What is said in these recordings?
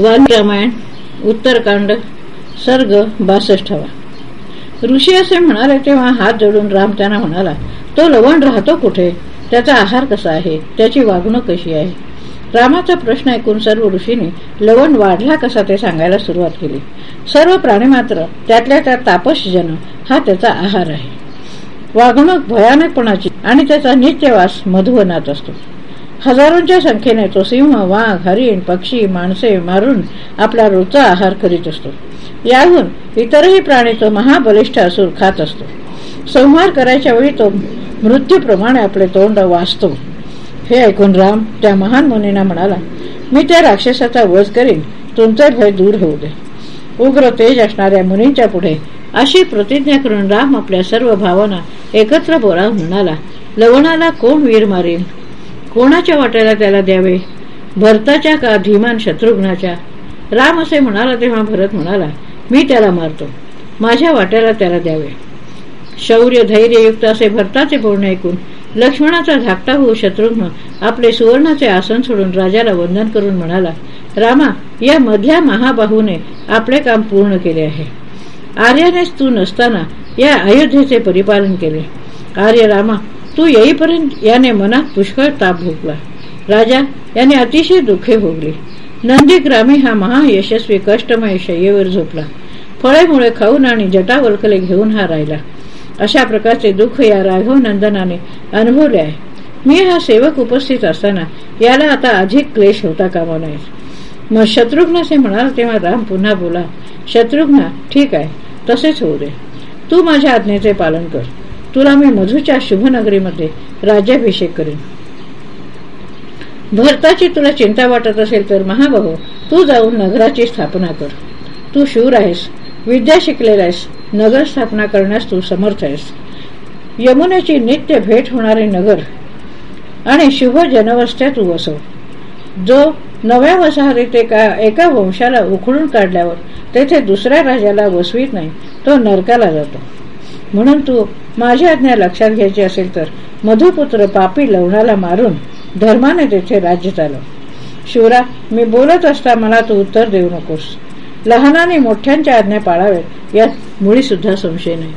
वाल्मी रामायण उत्तरकांड सर्ग बासष्टावा ऋषी असे म्हणाले तेव्हा हात जोडून राम त्यांना म्हणाला तो लवण राहतो कुठे? त्याचा आहार कसा आहे? त्याची वागणूक कशी आहे? रामाचा प्रश्न ऐकून सर्व ऋषीने लवण वाढला कसा? ते सांगायला सुरुवात केली. सर्व प्राणी मात्र त्यातल्या त्या तापसजन हा त्याचा आहार आहे. वागणूक भयानकपणाची आणि त्याचा नित्यवास मधुवनात असतो. हजारोंच्या संख्येने तो सिंह वाघ हरिण पक्षी माणसे मारून आपला रोजचा आहार करीत असतो. याहून इतरही प्राणी तो महाबलिष्ठ असून खात असतो. संहार करायच्या वेळी तो मृत्यूप्रमाणे आपले तोंड वाचतो. हे ऐकून राम त्या महान मुनींना म्हणाला मी त्या राक्षसाचा वध करीन. तुमचे भय दूर होऊ दे. उग्र तेज असणाऱ्या मुनींच्या पुढे अशी प्रतिज्ञा करून राम आपल्या सर्व भावना एकत्र बोलावून म्हणाला लवणाला कोण वीर मारेल कोणाच्या वाट्याला त्याला द्यावे? भरताच्या का धीमान शत्रुघ्नाच्या? राम असे म्हणाला तेव्हा भरत म्हणाला मी त्याला मारतो. माझ्या वाट्याला त्याला द्यावे. शौर्य धैर्ययुक्त असे भरताचे बोलणे ऐकून लक्ष्मणाचा धाकटा होऊ शत्रुघ्न आपले सुवर्णाचे आसन सोडून राजाला वंदन करून म्हणाला रामा या मधल्या महाबाहूने आपले काम पूर्ण केले आहे. आर्यानेच तू नसताना या अयोध्येचे परिपालन केले. आर्य रामा तू येईपर्यंत याने मनात पुष्कळ ताप भोगला. राजा याने अतिशय दुःखे भोगली. नंदीग्रामी हा महायशस्वी कष्टमय शय्येवर झोपला. फळेमुळे खाऊन आणि जटावलकले घेऊन हा राहिला. अशा प्रकारचे दुःख या राघव नंदनाने अनुभवले आहे. मी हा सेवक उपस्थित असताना याला आता अधिक क्लेश होता कामा नये. मग शत्रुघ्नसे म्हणाल तेव्हा राम पुन्हा बोला शत्रुघ्न ठीक आहे तसेच होऊ दे. तू माझ्या आज्ञेचे पालन कर. तुला मी मधूच्या शुभनगरीमध्ये राज्याभिषेक करेन. भरताची तुला चिंता वाटत असेल तर महाबाहू तू जाऊन नगराची स्थापना कर. तू शूर आहेस विद्या शिकलेला आहेस नगर स्थापना करण्यास तू समर्थ आहेस. यमुनेची नित्य भेट होणारे नगर आणि शुभ जनवस्त्या तू वसव. जो नव्या वसाहतीत एका एका वंशाला उखडून काढल्यावर तेथे दुसऱ्या राजाला वसवीत नाही तो नरकाला जातो. म्हणून तू माझी आज्ञा लक्षात घ्यायची असेल तर मधुपुत्र पापी लवणाला मारून धर्माने तेथे राज्य चालव. शिवरा मी बोलत असता मला तू उत्तर देऊ नकोस. लहानाने मोठ्यांच्या आज्ञा पाळाव्यात यात मुळी सुद्धा संशय नाही.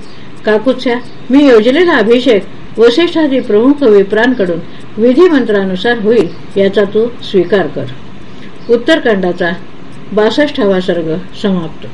काकुत्स्या मी योजलेला अभिषेक वसिष्ठादी प्रमुख विप्रांकडून विधिमंत्रानुसार होईल याचा तू स्वीकार कर. उत्तरकांडाचा बासष्टावा सर्ग समाप्त.